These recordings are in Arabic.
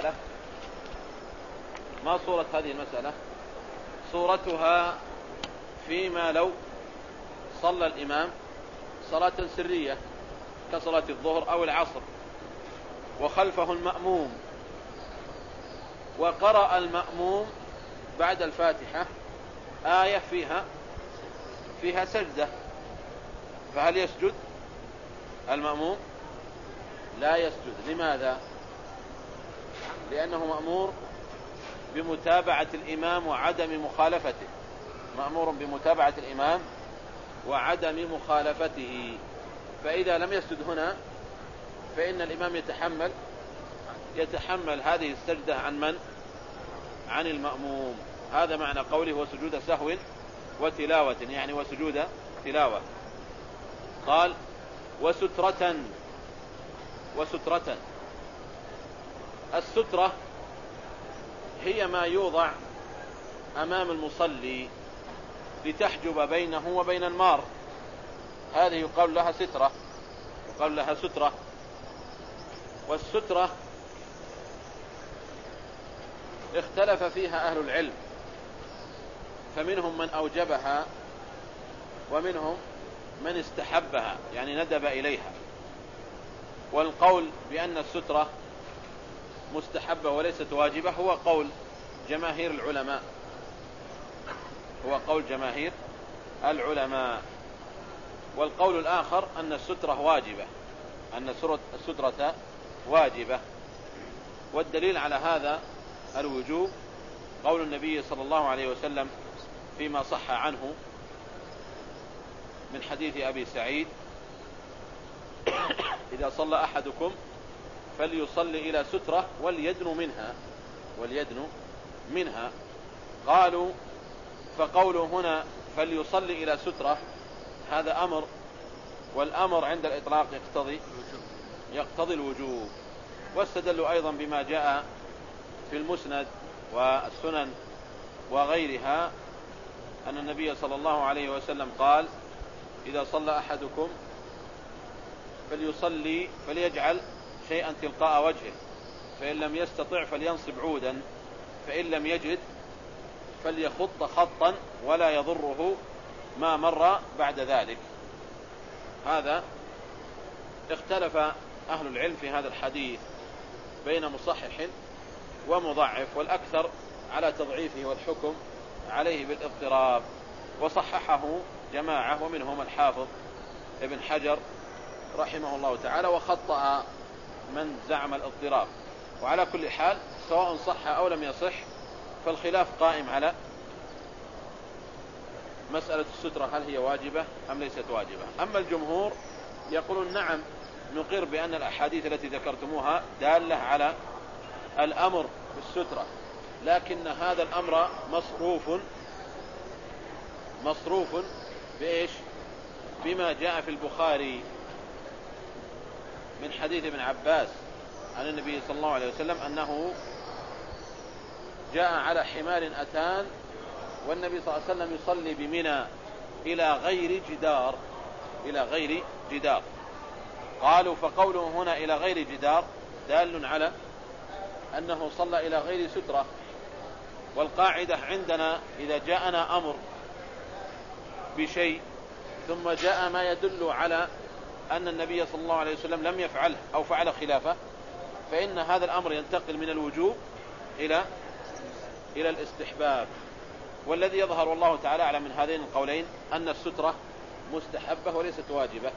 المسألة. ما صورة هذه المسألة؟ صورتها فيما لو صلى الإمام صلاة سرية كصلاة الظهر أو العصر وخلفه المأموم وقرأ المأموم بعد الفاتحة آية فيها فيها سجدة. فهل يسجد المأموم؟ لا يسجد. لماذا؟ لأنه مأمور بمتابعة الإمام وعدم مخالفته. مأمور بمتابعة الإمام وعدم مخالفته. فإذا لم يسجد هنا فإن الإمام يتحمل يتحمل هذه السجدة عن من؟ عن المأموم. هذا معنى قوله وسجود سهو وتلاوة يعني وسجود تلاوة. قال وسترة وسترة. السترة هي ما يوضع أمام المصلي لتحجب بينه وبين المار هذه يقال لها سترة يقال لها سترة. والسترة اختلف فيها أهل العلم فمنهم من أوجبها ومنهم من استحبها يعني ندب إليها. والقول بأن السترة مستحبة وليست واجبة هو قول جماهير العلماء. هو قول جماهير العلماء. والقول الآخر أن السترة واجبة. أن السترة واجبة. والدليل على هذا الوجوب قول النبي صلى الله عليه وسلم فيما صح عنه من حديث أبي سعيد إذا صلى أحدكم فليصلي إلى سترة وليدن منها وليدن منها. قالوا فقوله هنا فليصلي إلى سترة هذا أمر والأمر عند الإطلاق يقتضي يقتضي الوجوب. واستدلوا أيضا بما جاء في المسند والسنن وغيرها أن النبي صلى الله عليه وسلم قال إذا صلى أحدكم فليصلي فليجعل شيئا تلقاء وجهه فإن لم يستطع فلينصب عودا فإن لم يجد فليخط خطا ولا يضره ما مر بعد ذلك. هذا اختلف أهل العلم في هذا الحديث بين مصحح ومضعف والأكثر على تضعيفه والحكم عليه بالاضطراب. وصححه جماعة ومنهم الحافظ ابن حجر رحمه الله تعالى وخطأ من زعم الاضطراب. وعلى كل حال سواء صح أو لم يصح فالخلاف قائم على مسألة السترة هل هي واجبة أم ليست واجبة. أما الجمهور يقولون نعم نقر بأن الأحاديث التي ذكرتموها دالة على الأمر بالسترة. لكن هذا الأمر مصروف مصروف بإيش؟ بما جاء في البخاري. من حديث ابن عباس عن النبي صلى الله عليه وسلم أنه جاء على حمار أتان والنبي صلى الله عليه وسلم يصلي بمنى إلى غير جدار إلى غير جدار. قالوا فقوله هنا إلى غير جدار دال على أنه صلى إلى غير سترة. والقاعدة عندنا إذا جاءنا أمر بشيء ثم جاء ما يدل على أن النبي صلى الله عليه وسلم لم يفعله أو فعل خلافه فإن هذا الأمر ينتقل من الوجوب إلى إلى الاستحباب. والذي يظهر والله تعالى أعلم من هذين القولين أن السترة مستحبة وليست واجبة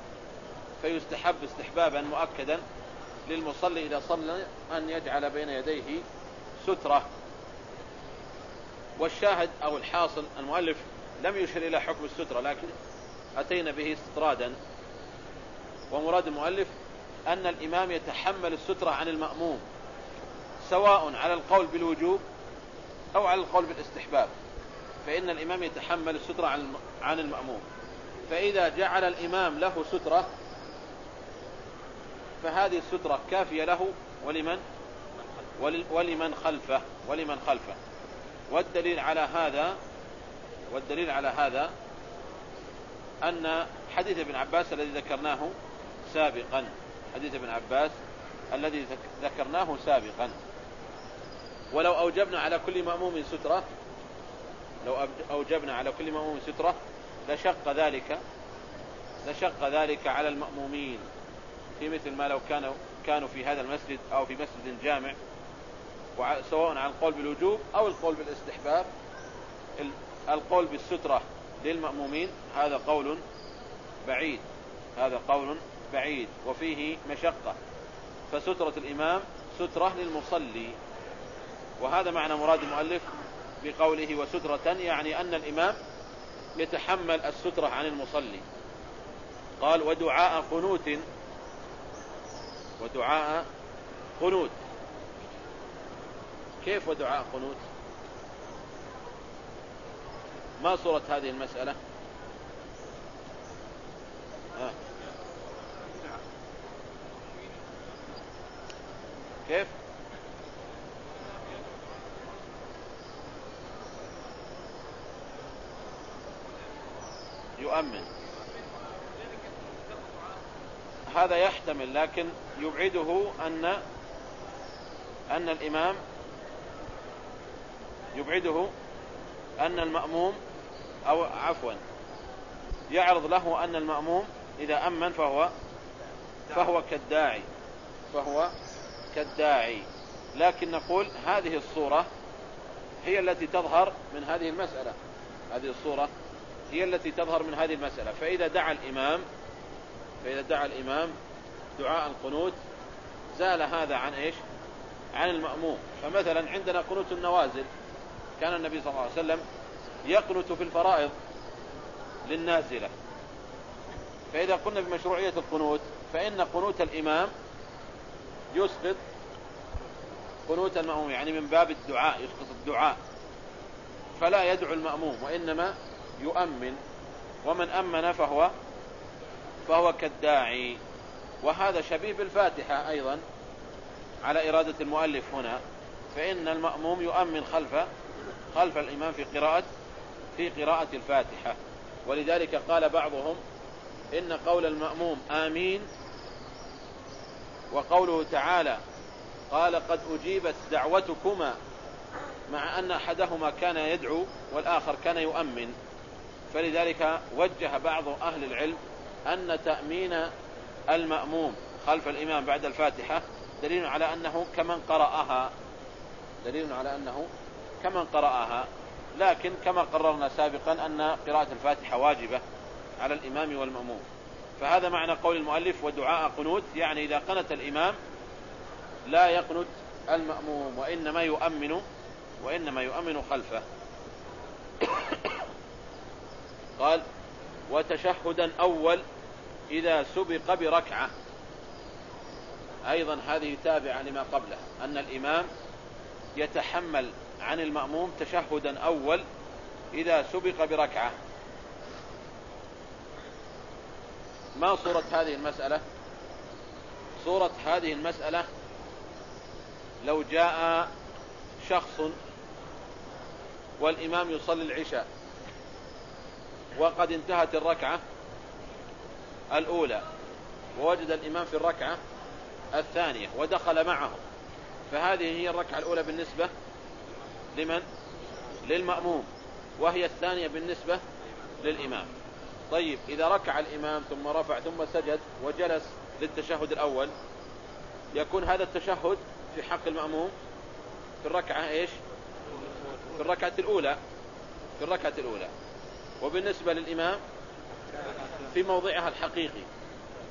فيستحب استحبابا مؤكدا للمصلي إذا صلى أن يجعل بين يديه سترة. والشاهد أو الحاصل المؤلف لم يشر إلى حكم السترة لكن أتينا به استطرادا ومراد المؤلف أن الإمام يتحمل السترة عن المأموم سواء على القول بالوجوب أو على القول بالاستحباب فإن الإمام يتحمل السترة عن المأموم. فإذا جعل الإمام له سترة فهذه السترة كافية له ولمن؟ ولمن خلفه ولمن خلفه. والدليل على هذا والدليل على هذا أن حديث ابن عباس الذي ذكرناه سابقا. حديث ابن عباس الذي ذكرناه سابقا. ولو أوجبنا على كل مأموم سترة لو أوجبنا على كل مأموم سترة لشق ذلك لشق ذلك على المأمومين. في مثل ما لو كانوا كانوا في هذا المسجد أو في مسجد جامع سواء عن القول بالوجوب أو القول بالاستحباب القول بالسترة للمأمومين هذا قول بعيد. هذا قول بعيد وفيه مشقة. فسترة الإمام سترة للمصلي. وهذا معنى مراد المؤلف بقوله وسترة يعني أن الإمام يتحمل السترة عن المصلي. قال ودعاء قنوت. ودعاء قنوت. كيف ودعاء قنوت؟ ما صورة هذه المسألة؟ آه. كيف؟ يؤمن. هذا يحتمل لكن يبعده أن أن الإمام يبعده أن المأموم أو عفوا يعرض له أن المأموم إذا أمن فهو فهو كالداعي فهو كالداعي. لكن نقول هذه الصورة هي التي تظهر من هذه المسألة. هذه الصورة هي التي تظهر من هذه المسألة. فإذا دعا الإمام فإذا دعا الإمام دعاء القنوت زال هذا عن إيش؟ عن المأموم. فمثلا عندنا قنوت النوازل. كان النبي صلى الله عليه وسلم يقنت في الفرائض للنازلة. فإذا قلنا بمشروعية القنوت فإن قنوت الإمام يسقط قنوت المأموم يعني من باب الدعاء يسقط الدعاء. فلا يدعو المأموم وإنما يؤمن. ومن أمن فهو فهو كالداعي. وهذا شبيه بالفاتحة أيضا على إرادة المؤلف هنا. فإن المأموم يؤمن خلف خلف الإمام في قراءة في قراءة الفاتحة. ولذلك قال بعضهم إن قول المأموم آمين وقوله تعالى قال قد أجيبت دعوتكما مع أن أحدهما كان يدعو والآخر كان يؤمن. فلذلك وجه بعض أهل العلم أن تأمين المأموم خلف الإمام بعد الفاتحة دليل على أنه كمن قرأها. دليل على أنه كمن قرأها. لكن كما قررنا سابقا أن قراءة الفاتحة واجبة على الإمام والمأموم. فهذا معنى قول المؤلف ودعاء قنوت يعني إذا قنت الإمام لا يقنت المأموم وإنما يؤمن وإنما يؤمن خلفه. قال وتشهدا أول إذا سبق بركعة. أيضا هذه تابعة لما قبله أن الإمام يتحمل عن المأموم تشهدا أول إذا سبق بركعة. ما صورة هذه المسألة؟ صورة هذه المسألة لو جاء شخص والإمام يصلي العشاء وقد انتهت الركعة الأولى ووجد الإمام في الركعة الثانية ودخل معه فهذه هي الركعة الأولى بالنسبة لمن؟ للمأموم وهي الثانية بالنسبة للإمام. طيب إذا ركع الإمام ثم رفع ثم سجد وجلس للتشهد الأول يكون هذا التشهد في حق المأموم؟ في الركعة إيش؟ في الركعة الأولى. في الركعة الأولى. وبالنسبة للإمام في موضعها الحقيقي.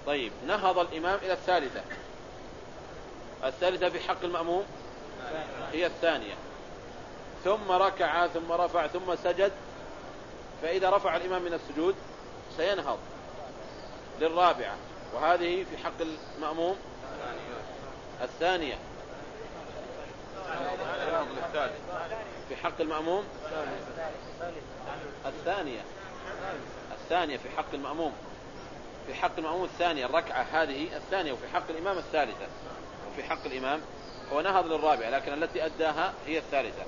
طيب نهض الإمام إلى الثالثة. الثالثة في حق المأموم؟ هي الثانية. ثم ركع ثم رفع ثم سجد. فإذا رفع الإمام من السجود سينهض للرابعة وهذه في حق المأموم الثانية. في حق المأموم الثانية. الثانية في حق المأموم. في حق المأموم الثانية الركعة هذه الثانية وفي حق الإمام الثالثة. وفي حق الإمام هو نهض للرابعة لكن التي أداها هي الثالثة.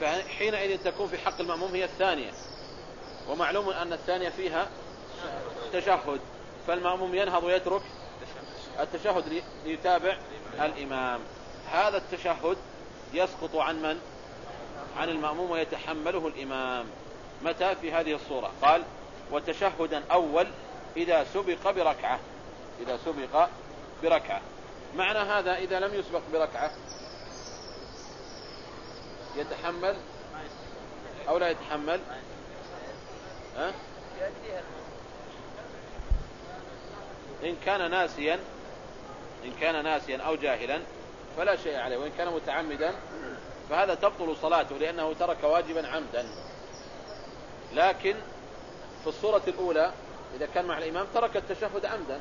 فحينئذ تكون في حق المأموم هي الثانية. ومعلوم أن الثانية فيها تشهد فالمأموم ينهض ويترك التشهد ليتابع الإمام. هذا التشهد يسقط عن من؟ عن المأموم ويتحمله الإمام. متى؟ في هذه الصورة. قال وتشهدا أول إذا سبق بركعة. إذا سبق بركعة. معنى هذا إذا لم يسبق بركعة يتحمل أو لا يتحمل؟ ها؟ إن كان ناسيا إن كان ناسيا أو جاهلا فلا شيء عليه وإن كان متعمدا فهذا تبطل صلاته لأنه ترك واجبا عمدا. لكن في الصورة الأولى إذا كان مع الإمام ترك التشهد عمدا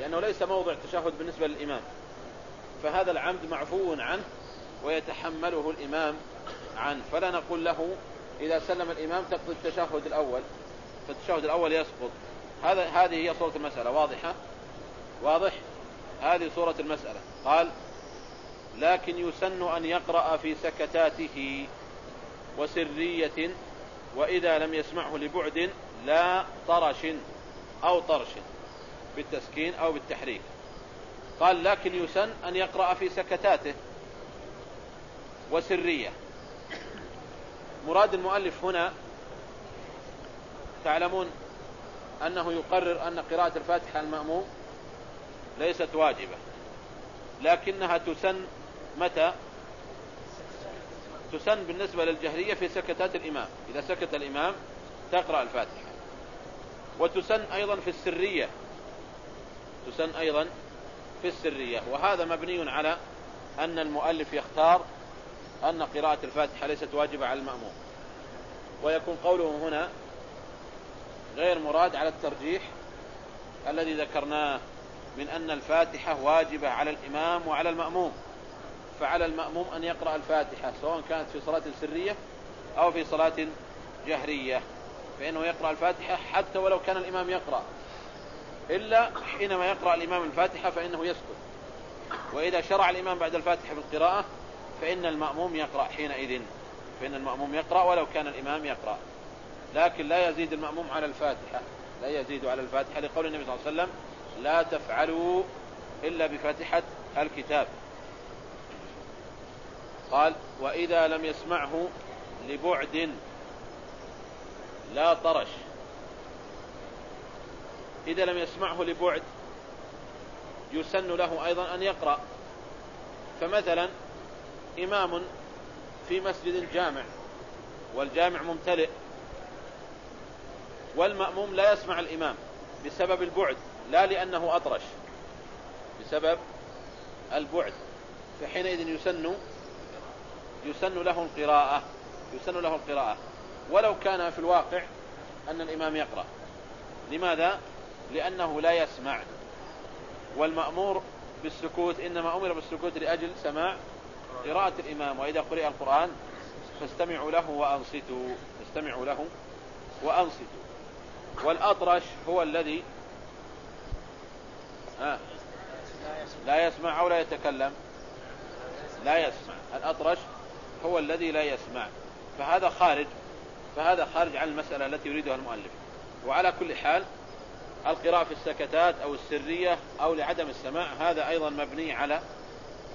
لأنه ليس موضع تشهد بالنسبة للإمام. فهذا العمد معفو عنه ويتحمله الإمام عنه. فلا نقول له إذا سلم الإمام تقضي التشهد الأول فالتشهد الأول يسقط. هذا هذه هي صورة المسألة واضحة؟ واضح؟ هذه صورة المسألة. قال لكن يسن أن يقرأ في سكتاته وسرية وإذا لم يسمعه لبعد لا طرش أو طرش بالتسكين أو بالتحريك قال لكن يسن أن يقرأ في سكتاته وسرية. مراد المؤلف هنا تعلمون أنه يقرر أن قراءة الفاتحة المأموم ليست واجبة. لكنها تسن متى؟ تسن بالنسبة للجهرية في سكتات الإمام. إذا سكت الإمام تقرأ الفاتحة. وتسن أيضا في السرية. تسن أيضا في السرية. وهذا مبني على أن المؤلف يختار أن قراءة الفاتحة ليست واجبة على المأموم. ويكون قوله هنا غير مراد على الترجيح الذي ذكرناه من أن الفاتحة واجبة على الإمام وعلى المأموم. فعلى المأموم أن يقرأ الفاتحة سواء كانت في صلاة سرية أو في صلاة جهرية. فإنه يقرأ الفاتحة حتى ولو كان الإمام يقرأ. إلا حينما يقرأ الإمام الفاتحة فإنه يسكت. وإذا شرع الإمام بعد الفاتحة بالقراءة فإن المأموم يقرأ حينئذ. فإن المأموم يقرأ ولو كان الإمام يقرأ. لكن لا يزيد المأموم على الفاتحة. لا يزيد على الفاتحة لقول النبي صلى الله عليه وسلم لا تفعلوا إلا بفاتحة الكتاب. قال وإذا لم يسمعه لبعد لا طرش. إذا لم يسمعه لبعد يسن له أيضا أن يقرأ. فمثلا إمام في مسجد جامع والجامع ممتلئ والمأموم لا يسمع الإمام بسبب البعد. لا لأنه أطرش. بسبب البعد. فحينئذ يسن يسن له القراءة يسن له القراءة. ولو كان في الواقع أن الإمام يقرأ. لماذا؟ لأنه لا يسمع. والمأمور بالسكوت إنما أمر بالسكوت لأجل سماع قراءة الإمام. وإذا قرئ القرآن فاستمعوا له وأنصتوا. فاستمعوا له وأنصتوا. والأطرش هو الذي آه لا يسمع أو لا يتكلم. لا يسمع. الأطرش هو الذي لا يسمع. فهذا خارج. فهذا خارج عن المسألة التي يريدها المؤلف. وعلى كل حال القراءة في السكتات أو السرية أو لعدم السماع هذا أيضا مبني على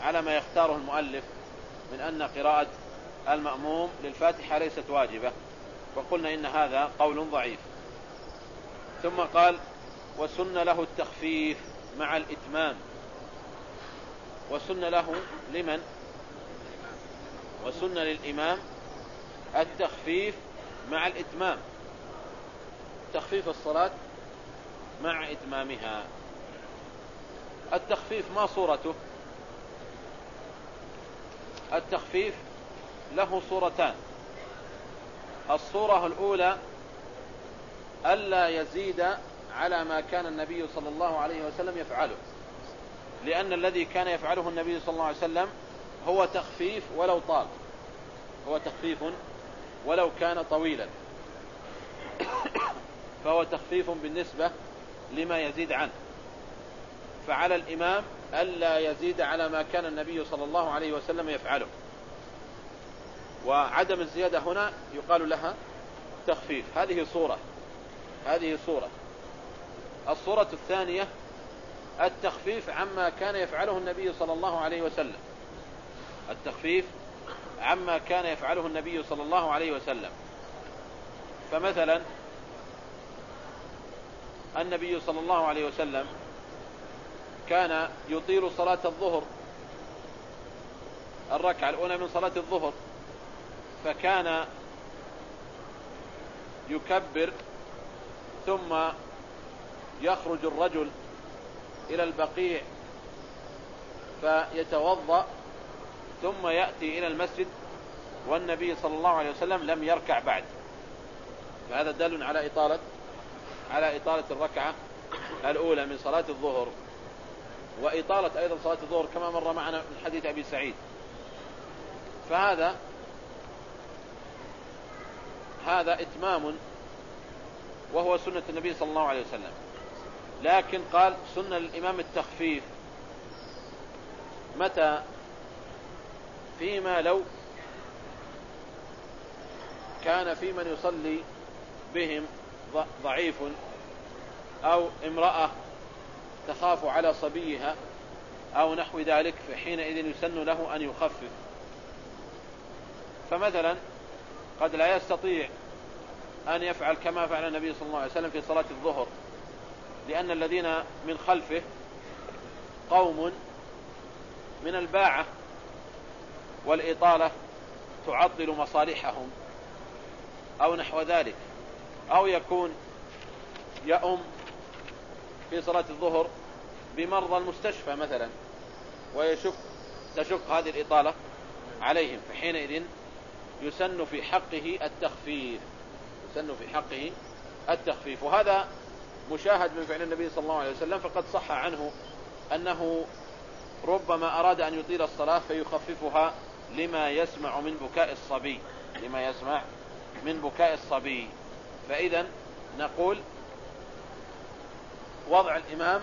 على ما يختاره المؤلف من أن قراءة المأموم للفاتحة ليست واجبة. وقلنا إن هذا قول ضعيف. ثم قال وسن له التخفيف. مع الإتمام. وسن له لمن؟ وسن للإمام التخفيف مع الإتمام. تخفيف الصلاة مع إتمامها. التخفيف ما صورته؟ التخفيف له صورتان. الصورة الأولى ألا يزيد على ما كان النبي صلى الله عليه وسلم يفعله. لأن الذي كان يفعله النبي صلى الله عليه وسلم هو تخفيف ولو طال. هو تخفيف ولو كان طويلا. فهو تخفيف بالنسبة لما يزيد عنه. فعلى الإمام ألا يزيد على ما كان النبي صلى الله عليه وسلم يفعله. وعدم الزيادة هنا يقال لها تخفيف. هذه صورة. هذه صورة. الصورة الثانية التخفيف عما كان يفعله النبي صلى الله عليه وسلم. التخفيف عما كان يفعله النبي صلى الله عليه وسلم. فمثلا النبي صلى الله عليه وسلم كان يطيل صلاة الظهر الركعة الأولى من صلاة الظهر فكان يكبر ثم يخرج الرجل إلى البقيع فيتوضأ ثم يأتي إلى المسجد والنبي صلى الله عليه وسلم لم يركع بعد. فهذا دل على إطالة على إطالة الركعة الأولى من صلاة الظهر. وإطالة أيضا صلاة الظهر كما مر معنا من حديث أبي سعيد. فهذا هذا إتمام وهو سنة النبي صلى الله عليه وسلم. لكن قال سنة الإمام التخفيف. متى؟ فيما لو كان في من يصلي بهم ضعيف أو امرأة تخاف على صبيها أو نحو ذلك فحينئذ يسن له أن يخفف. فمثلا قد لا يستطيع أن يفعل كما فعل النبي صلى الله عليه وسلم في صلاة الظهر. لأن الذين من خلفه قوم من الباعة والإطالة تعطل مصالحهم أو نحو ذلك أو يكون يأم في صلاة الظهر بمرضى المستشفى مثلا ويشك تشق هذه الإطالة عليهم فحينئذ يسن في حقه التخفيف يسن في حقه التخفيف وهذا مشاهد من فعل النبي صلى الله عليه وسلم فقد صح عنه أنه ربما أراد أن يطيل الصلاة فيخففها لما يسمع من بكاء الصبي لما يسمع من بكاء الصبي. فإذا نقول وضع الإمام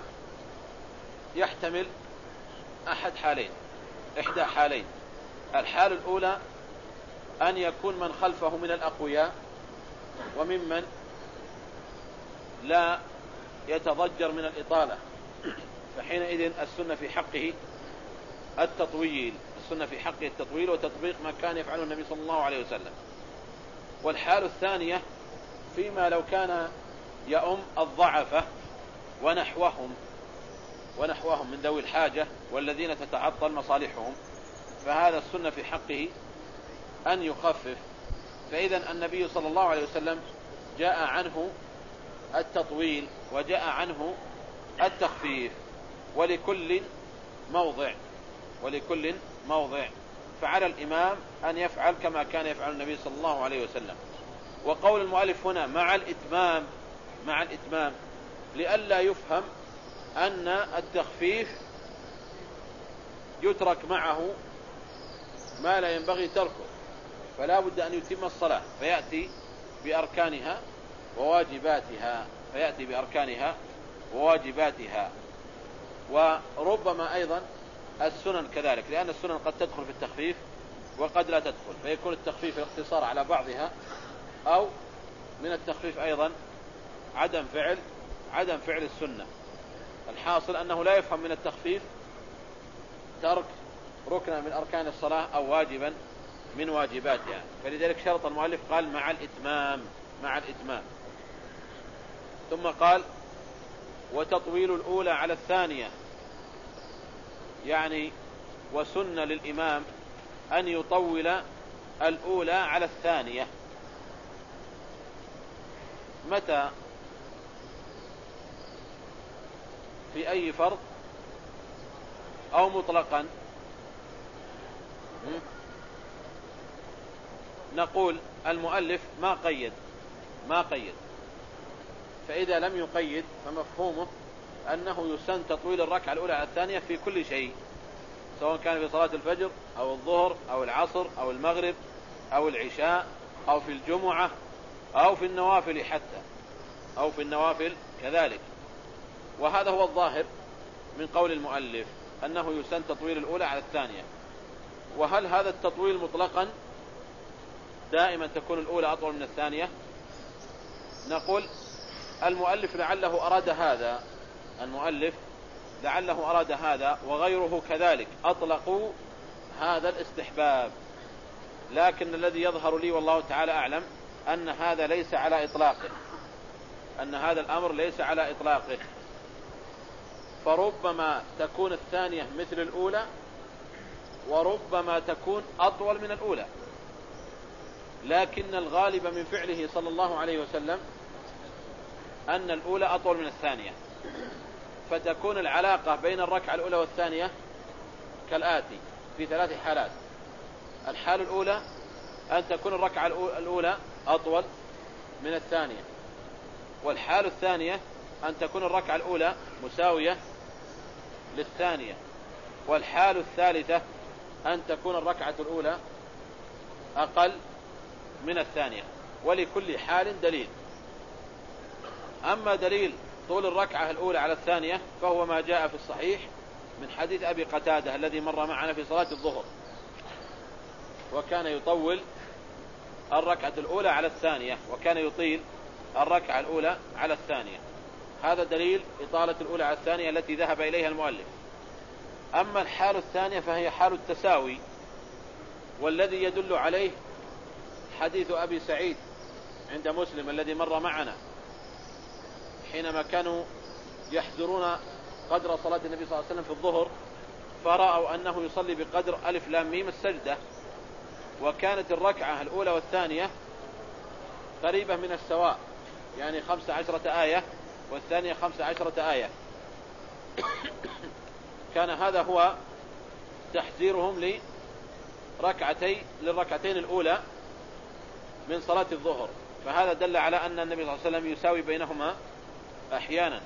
يحتمل أحد حالين إحدى حالين. الحال الأولى أن يكون من خلفه من الأقوياء وممن لا يتضجر من الإطالة. فحينئذ السنة في حقه التطويل. السنة في حقه التطويل وتطبيق ما كان يفعله النبي صلى الله عليه وسلم. والحال الثانية فيما لو كان يأم الضعفة ونحوهم ونحوهم من ذوي الحاجة والذين تتعطل مصالحهم فهذا السنة في حقه أن يخفف. فإذا النبي صلى الله عليه وسلم جاء عنه التطويل وجاء عنه التخفيف ولكل موضع ولكل موضع. فعلى الإمام أن يفعل كما كان يفعل النبي صلى الله عليه وسلم. وقول المؤلف هنا مع الإتمام مع الإتمام لئلا يفهم أن التخفيف يترك معه ما لا ينبغي تركه. فلا بد أن يتم الصلاة فيأتي بأركانها وواجباتها فيأتي بأركانها وواجباتها. وربما أيضا السنن كذلك لأن السنن قد تدخل في التخفيف وقد لا تدخل فيكون التخفيف الاقتصار على بعضها أو من التخفيف أيضا عدم فعل عدم فعل السنة. الحاصل أنه لا يفهم من التخفيف ترك ركنا من أركان الصلاة أو واجبا من واجباتها. فلذلك شرط المؤلف قال مع الإتمام مع الإتمام. ثم قال وتطويل الأولى على الثانية. يعني وسن للإمام أن يطول الأولى على الثانية. متى؟ في أي فرض؟ أو مطلقا؟ نقول المؤلف ما قيد ما قيد. فإذا لم يقيد فمفهومه أنه يسن تطويل الركعة الأولى على الثانية في كل شيء سواء كان في صلاة الفجر أو الظهر أو العصر أو المغرب أو العشاء أو في الجمعة أو في النوافل حتى أو في النوافل كذلك. وهذا هو الظاهر من قول المؤلف أنه يسن تطويل الأولى على الثانية. وهل هذا التطويل مطلقا؟ دائما تكون الأولى أطول من الثانية؟ نقول المؤلف لعله أراد هذا. المؤلف لعله أراد هذا وغيره كذلك. أطلقوا هذا الاستحباب. لكن الذي يظهر لي والله تعالى أعلم أن هذا ليس على إطلاقه. أن هذا الأمر ليس على إطلاقه. فربما تكون الثانية مثل الأولى وربما تكون أطول من الأولى. لكن الغالب من فعله صلى الله عليه وسلم أن الأولى أطول من الثانية. فتكون العلاقة بين الركعة الأولى والثانية كالآتي في ثلاث حالات. الحالة الأولى أن تكون الركعة الأولى أطول من الثانية. والحالة الثانية أن تكون الركعة الأولى مساوية للثانية. والحال الثالثة أن تكون الركعة الأولى أقل من الثانية. ولكل حال دليل. أما دليل طول الركعة الأولى على الثانية فهو ما جاء في الصحيح من حديث أبي قتادة الذي مر معنا في صلاة الظهر. وكان يطول الركعة الأولى على الثانية وكان يطيل الركعة الأولى على الثانية. هذا دليل إطالة الأولى على الثانية التي ذهب إليها المؤلف. أما الحال الثانية فهي حال التساوي والذي يدل عليه حديث أبي سعيد عند مسلم الذي مر معنا. حينما كانوا يحذرون قدر صلاة النبي صلى الله عليه وسلم في الظهر فرأوا أنه يصلي بقدر ألف لام ميم السجدة. وكانت الركعة الأولى والثانية قريبة من السواء يعني خمس عشرة آية والثانية خمس عشرة آية. كان هذا هو تحذيرهم لركعتي للركعتين الأولى من صلاة الظهر. فهذا دل على أن النبي صلى الله عليه وسلم يساوي بينهما أحيانا.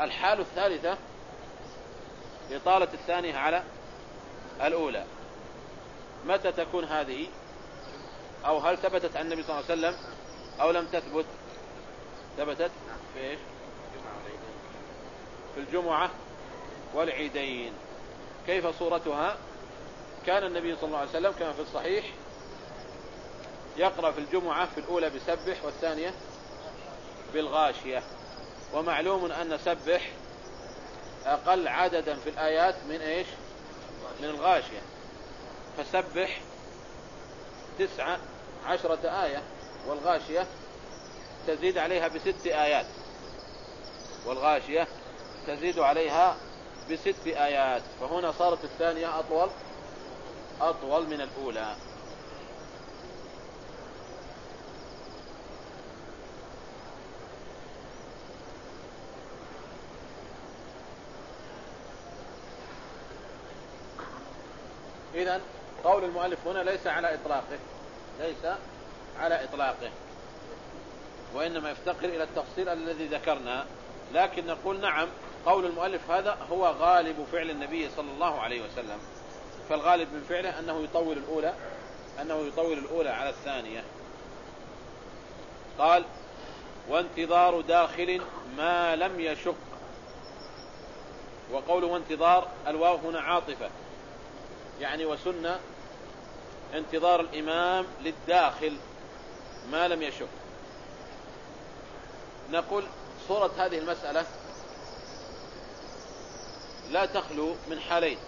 الحال الثالثة إطالة الثانية على الأولى. متى تكون هذه؟ أو هل ثبتت عن النبي صلى الله عليه وسلم أو لم تثبت؟ ثبتت. في إيش؟ في الجمعة والعيدين. كيف صورتها؟ كان النبي صلى الله عليه وسلم كما في الصحيح يقرأ في الجمعة في الأولى بسبح والثانية بالغاشية. ومعلوم أن سبح أقل عددا في الآيات من إيش؟ من الغاشية. فسبح تسعة عشرة آية والغاشية تزيد عليها بست آيات. والغاشية تزيد عليها بست آيات. فهنا صارت الثانية أطول أطول من الأولى. إذا قول المؤلف هنا ليس على إطلاقه. ليس على إطلاقه. وإنما يفتقر إلى التفصيل الذي ذكرنا. لكن نقول نعم قول المؤلف هذا هو غالب فعل النبي صلى الله عليه وسلم. فالغالب من فعله أنه يطول الأولى أنه يطول الأولى على الثانية. قال وانتظار داخل ما لم يشق. وقوله وانتظار الواو هنا عاطفة. يعني وسنة انتظار الإمام للداخل ما لم يشق نقول صورة هذه المسألة لا تخلو من حالين.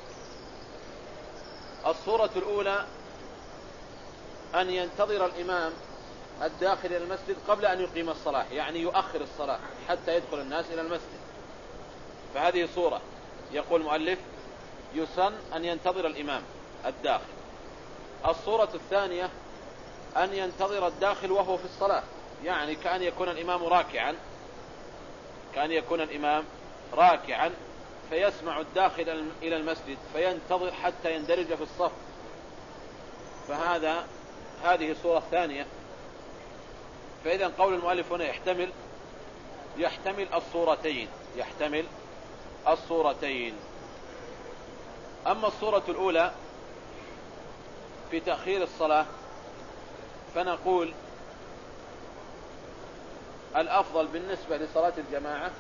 الصورة الأولى أن ينتظر الإمام الداخل إلى المسجد قبل أن يقيم الصلاة يعني يؤخر الصلاة حتى يدخل الناس إلى المسجد. فهذه صورة. يقول المؤلف يسن أن ينتظر الإمام الداخل. الصورة الثانية أن ينتظر الداخل وهو في الصلاة. يعني كأن يكون الإمام راكعا. كأن يكون الإمام راكعا. فيسمع الداخل إلى المسجد. فينتظر حتى يندرج في الصف. فهذا هذه صورة ثانية فإذا قول المؤلف هنا يحتمل يحتمل الصورتين. يحتمل الصورتين. أما الصورة الأولى في تأخير الصلاة فنقول الأفضل بالنسبة لصلاة الجماعة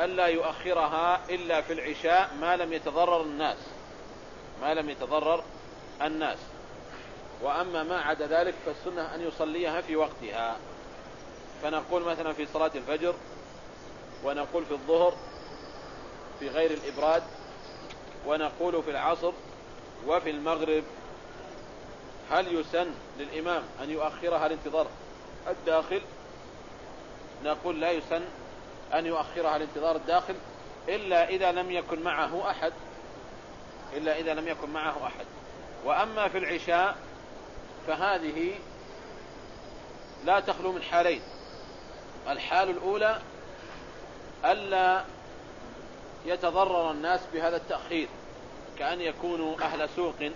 ألا يؤخرها إلا في العشاء ما لم يتضرر الناس ما لم يتضرر الناس. وأما ما عدا ذلك فالسنة أن يصليها في وقتها. فنقول مثلا في صلاة الفجر ونقول في الظهر في غير الإبراد ونقول في العصر وفي المغرب هل يسن للإمام أن يؤخرها لانتظار الداخل؟ نقول لا يسن أن يؤخرها لانتظار الداخل إلا إذا لم يكن معه أحد. إلا إذا لم يكن معه أحد. وأما في العشاء فهذه لا تخلو من حالين. الحال الأولى ألا يتضرر الناس بهذا التأخير. كأن يكونوا أهل سوق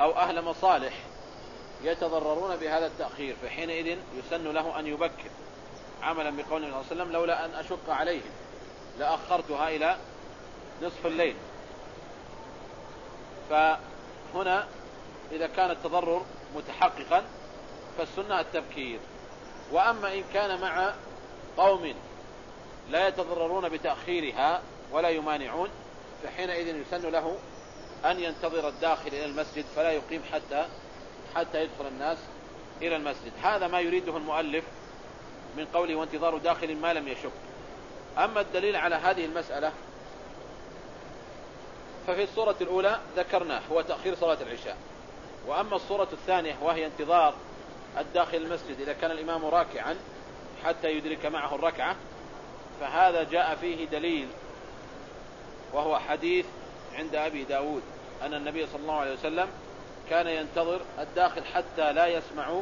أو أهل مصالح يتضررون بهذا التأخير فحينئذ يسن له أن يبكر عملا بقول النبي صلى الله عليه وسلم لولا أن أشق عليهم لأخرتها إلى نصف الليل. فهنا إذا كان التضرر متحققا فالسنة التبكير. وأما إن كان مع قوم لا يتضررون بتأخيرها ولا يمانعون فحينئذ يسن له أن ينتظر الداخل إلى المسجد فلا يقيم حتى حتى يدخل الناس إلى المسجد. هذا ما يريده المؤلف من قوله وانتظار داخل ما لم يشك. أما الدليل على هذه المسألة ففي الصورة الأولى ذكرناه هو تأخير صلاة العشاء. وأما الصورة الثانية وهي انتظار الداخل المسجد إذا كان الإمام راكعا حتى يدرك معه الركعة فهذا جاء فيه دليل وهو حديث عند أبي داود أن النبي صلى الله عليه وسلم كان ينتظر الداخل حتى لا يسمع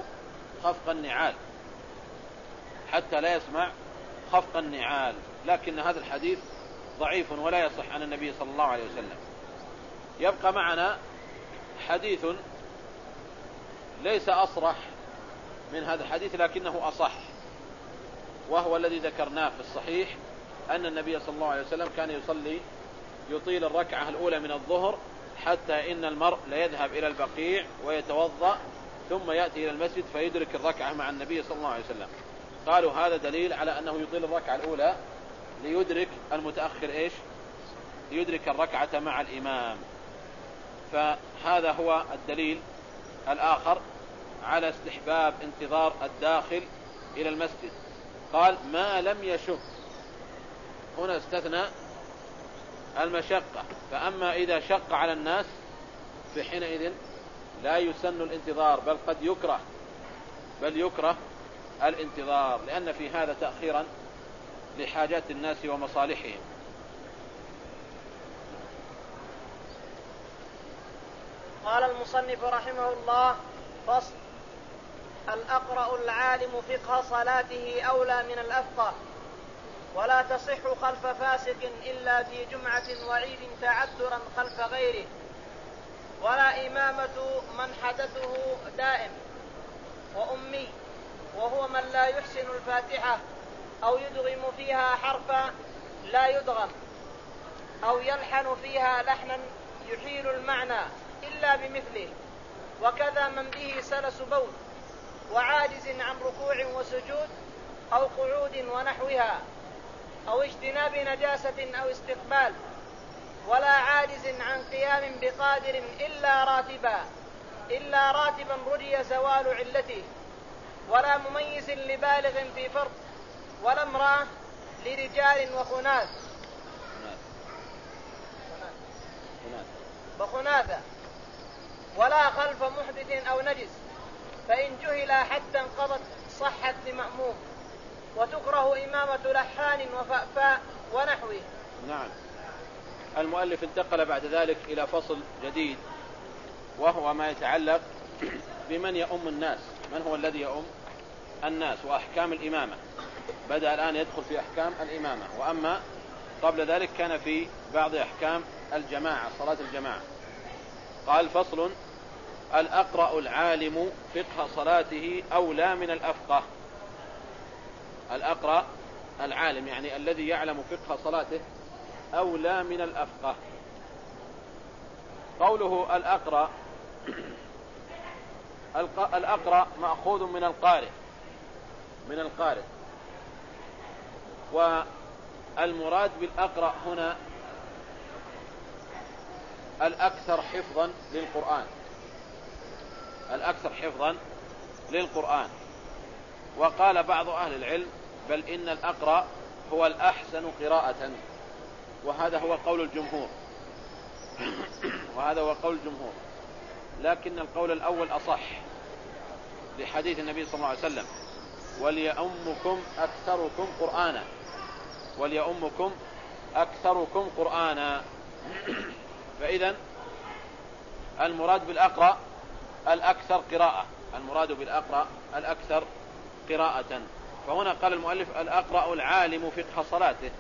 خفق النعال. حتى لا يسمع خفق النعال. لكن هذا الحديث ضعيف ولا يصح عن النبي صلى الله عليه وسلم. يبقى معنا حديث ليس أصرح من هذا الحديث لكنه أصح وهو الذي ذكرناه في الصحيح أن النبي صلى الله عليه وسلم كان يصلي يطيل الركعة الأولى من الظهر حتى إن المرء ليذهب إلى البقيع ويتوضأ ثم يأتي إلى المسجد فيدرك الركعة مع النبي صلى الله عليه وسلم. قالوا هذا دليل على أنه يطيل الركعة الأولى ليدرك المتأخر إيش؟ ليدرك الركعة مع الإمام. فهذا هو الدليل الآخر على استحباب انتظار الداخل إلى المسجد. قال ما لم يشك. هنا استثنى المشقة. فأما إذا شق على الناس في حينئذ لا يسن الانتظار بل قد يكره بل يكره الانتظار لأن في هذا تأخيرا لحاجات الناس ومصالحهم. قال المصنف رحمه الله فصل الأقرأ العالم فقه صلاته أولى من الأفقه. ولا تصح خلف فاسق إلا في جمعة وعيد تعذرا خلف غيره. ولا إمامة من حدثه دائم وأمي وهو من لا يحسن الفاتحة أو يدغم فيها حرفا لا يدغم أو يلحن فيها لحنا يحيل المعنى إلا بمثله. وكذا من به سلس بول وعاجز عن ركوع وسجود أو قعود ونحوها. أو اجتناب نجاسة أو استقبال ولا عاجز عن قيام بقادر إلا راتبا إلا راتبا رجي زوال علته ولا مميز لبالغ في فرض ولا امرأة لرجال وخناث وخناثة ولا خلف محدث أو نجس فإن جهل حتى انقضت صحت لمأموم. وتكره إمامة لحان وفأفاء ونحوه. نعم. المؤلف انتقل بعد ذلك إلى فصل جديد وهو ما يتعلق بمن يؤم الناس. من هو الذي يؤم الناس وأحكام الإمامة؟ بدأ الآن يدخل في أحكام الإمامة. وأما قبل ذلك كان في بعض أحكام الجماعة صلاة الجماعة. قال فصل الأقرأ العالم فقه صلاته أولى من الأفقه. الأقرأ العالم يعني الذي يعلم فقه صلاته أولى من الأفقه. قوله الأقرأ الأقرأ مأخوذ من القارئ من القارئ. والمراد بالأقرأ هنا الأكثر حفظا للقرآن. الأكثر حفظا للقرآن. وقال بعض أهل العلم بل إن الأقرأ هو الأحسن قراءة. وهذا هو قول الجمهور. وهذا هو قول الجمهور. لكن القول الأول أصح لحديث النبي صلى الله عليه وسلم. وليؤمكم أكثركم قرآنا. وليؤمكم أكثركم قرآنا. فإذا المراد بالأقرأ الأكثر قراءة. المراد بالأقرأ الأكثر قراءة. فهنا قال المؤلف الأقرأ العالم فقه صلاته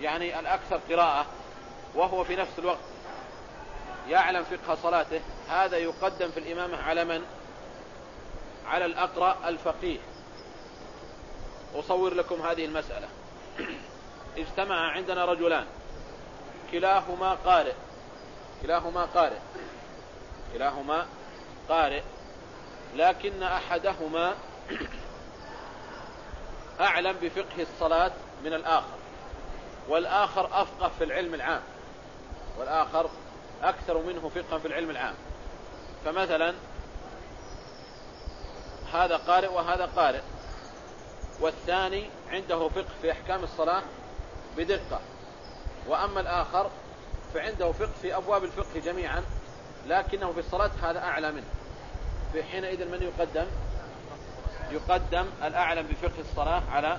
يعني الأكثر قراءة وهو في نفس الوقت يعلم فقه صلاته. هذا يقدم في الإمامة على من؟ على الأقرأ الفقيه. أصور لكم هذه المسألة. اجتمع عندنا رجلان. كلاهما قارئ. كلاهما قارئ. كلاهما قارئ. لكن أحدهما أعلم بفقه الصلاة من الآخر. والآخر أفقه في العلم العام. والآخر أكثر منه فقها في العلم العام. فمثلا هذا قارئ وهذا قارئ. والثاني عنده فقه في أحكام الصلاة بدقة. وأما الآخر فعنده فقه في أبواب الفقه جميعا لكنه في الصلاة هذا أعلى منه. في حينئذ من يقدم؟ يقدم الأعلم بفقه الصلاة على